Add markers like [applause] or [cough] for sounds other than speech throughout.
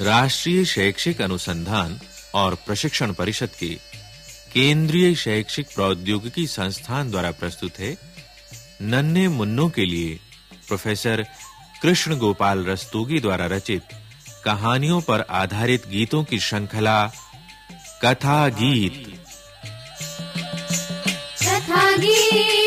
राष्ट्रीय शैक्षिक अनुसंधान और प्रशिक्षण परिषद के केंद्रीय शैक्षिक प्रौद्योगिकी संस्थान द्वारा प्रस्तुत है। नन्हे मुन्नों के लिए प्रोफेसर कृष्ण गोपाल रस्तोगी द्वारा रचित कहानियों पर आधारित गीतों की श्रृंखला कथा गीत कथा गीत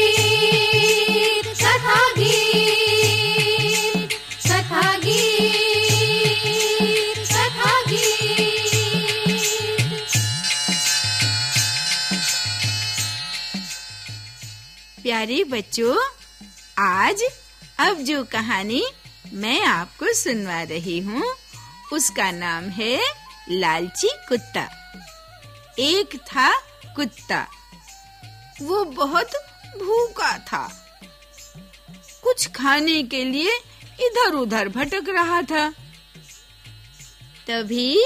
प्यारे बच्चों, आज अब जो कहानी मैं आपको सुनवा रही हूँ, उसका नाम है लालची कुत्ता। एक था कुत्ता। वो बहुत भूखा था। कुछ खाने के लिए इधर-उधर भटक रहा था। तभी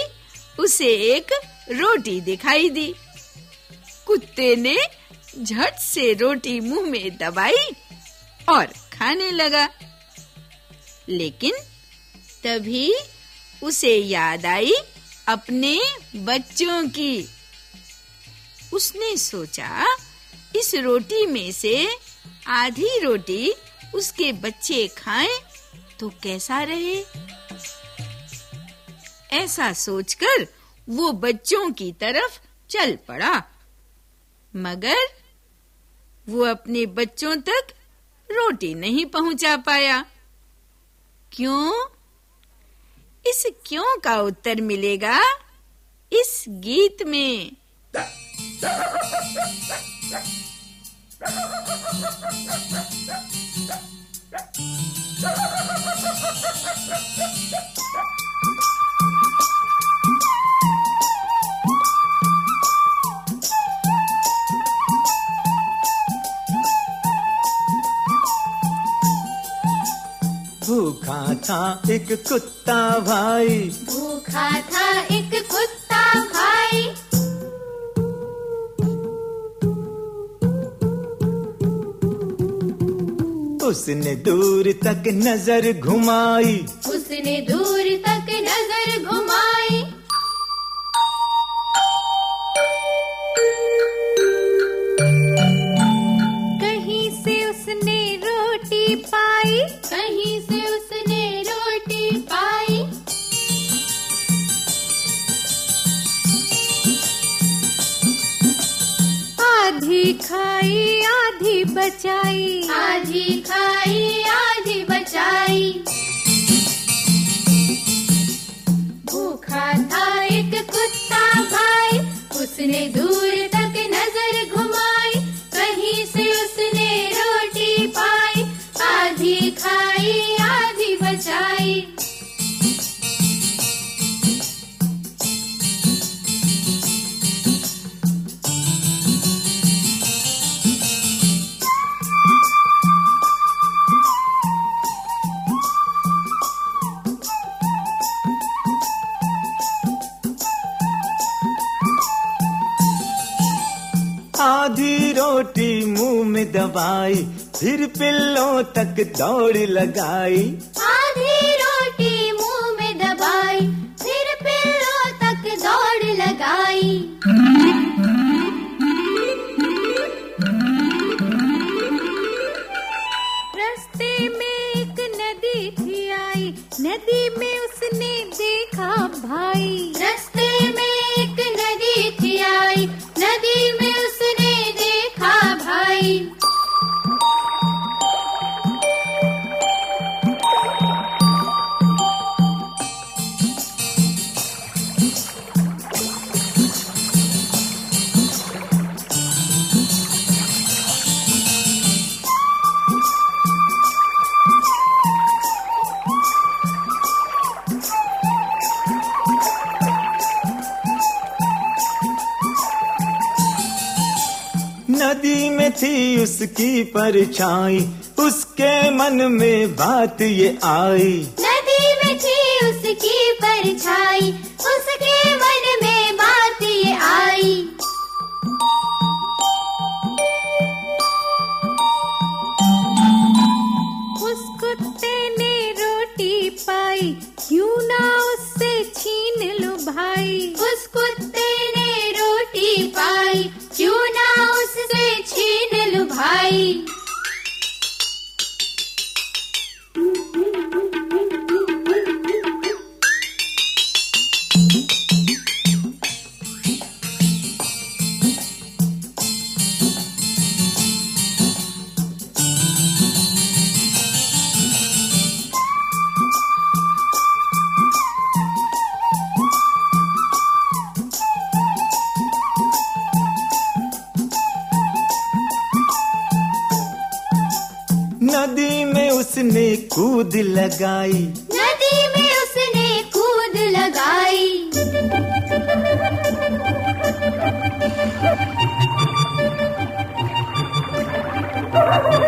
उसे एक रोटी दिखाई दी। कुत्ते ने झट से रोटी मुँह में दबाई और खाने लगा। लेकिन तभी उसे याद आई अपने बच्चों की। उसने सोचा, इस रोटी में से आधी रोटी उसके बच्चे खाएँ तो कैसा रहे? ऐसा सोचकर वो बच्चों की तरफ़ चल पड़ा। मगर वो अपने बच्चों तक रोटी नहीं पहुँचा पाया। क्यों? इस क्यों का उत्तर मिलेगा इस गीत में। [laughs] था एक कुत्ता भाई। भूखा था एक कुत्ता भाई। उसने दूर तक नज़र घुमाई। उसने दूर तक नज़र घुमाई। कहीं से उसने रोटी पाई। कहीं से उसने खाई आधी बचाई। आधी खाई आधी बचाई। आधी रोटी मुँह में दबाई, फिर पिल्लों तक दौड़ लगाई। आधी रोटी मुँह में दबाई, फिर पिल्लों तक दौड़ लगाई। रास्ते में एक नदी थी आई, नदी में उसने देखा भाई। थी उसकी परछाई, उसके मन में बात ये आई। नदी में थी उसकी परछाई, उसके मन में बात ये आई। उस कुत्ते ने रोटी पाई, क्यों ना उससे छीन लो भाई उस कुत्ते ने रोटी पाई Bye. नदी में उसने कूद लगाई। नदी में उसने कूद लगाई। Oh,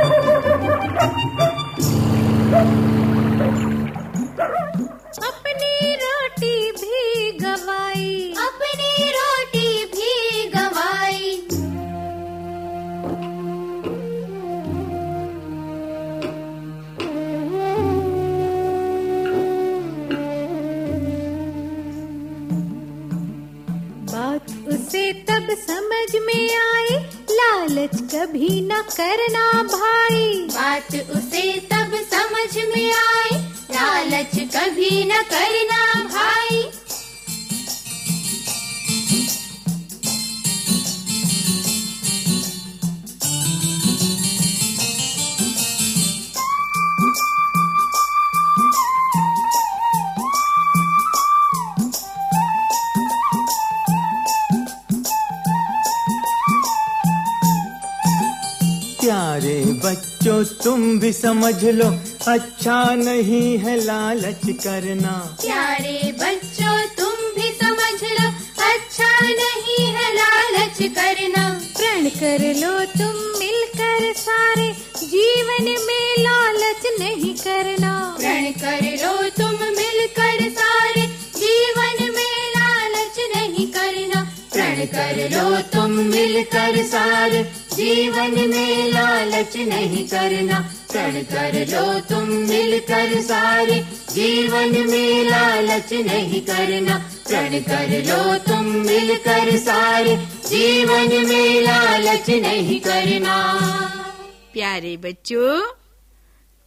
समझ में आए, लालच कभी न करना भाई। बात उसे तब समझ में आए, लालच कभी न करना भाई। प्यारे बच्चों, तुम भी समझ लो अच्छा नहीं है लालच करना। प्यारे बच्चों, तुम भी समझ लो अच्छा नहीं है लालच करना। प्रण कर लो तुम मिलकर सारे, जीवन में लालच नहीं करना। प्रण कर लो तुम मिलकर सारे, जीवन में लालच नहीं करना। प्रण कर लो तुम मिलकर सारे जीवन में लालच नहीं करना। चढ़ कर लो तुम मिलकर सारे। जीवन में लालच नहीं करना। चढ़ कर लो तुम मिलकर सारे। जीवन में लालच नहीं करना। प्यारे बच्चों,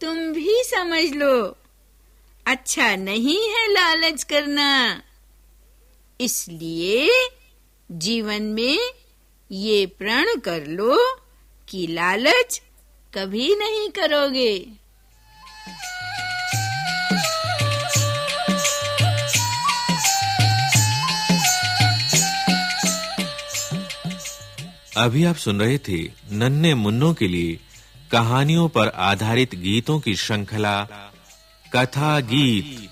तुम भी समझ लो। अच्छा नहीं है लालच करना। इसलिए जीवन में ये प्रण कर लो कि लालच कभी नहीं करोगे। अभी आप सुन रहे थे नन्हे मुन्नों के लिए कहानियों पर आधारित गीतों की श्रृंखला कथा गीत।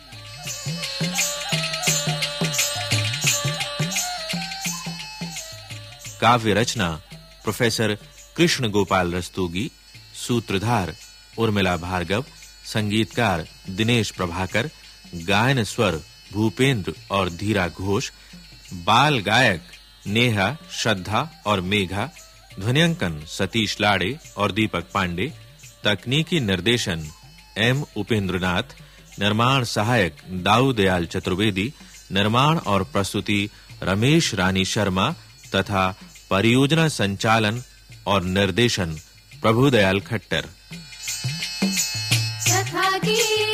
काव्य रचना, प्रोफेसर कृष्ण गोपाल रस्तोगी, सूत्रधार उर्मिला भार्गव, संगीतकार दिनेश प्रभाकर, गायन स्वर भूपेंद्र और धीरा घोष, बाल गायक नेहा, श्रद्धा और मेघा, ध्वनियांकन सतीश लाड़े और दीपक पांडे, तकनीकी निर्देशन एम उपेंद्रनाथ, निर्माण सहायक दाऊ दयाल चतुर्वेदी, निर्माण और प्रस्तुति रमेश रानी शर्मा तथा परियोजना संचालन और निर्देशन प्रभुदयाल खट्टर। सखा की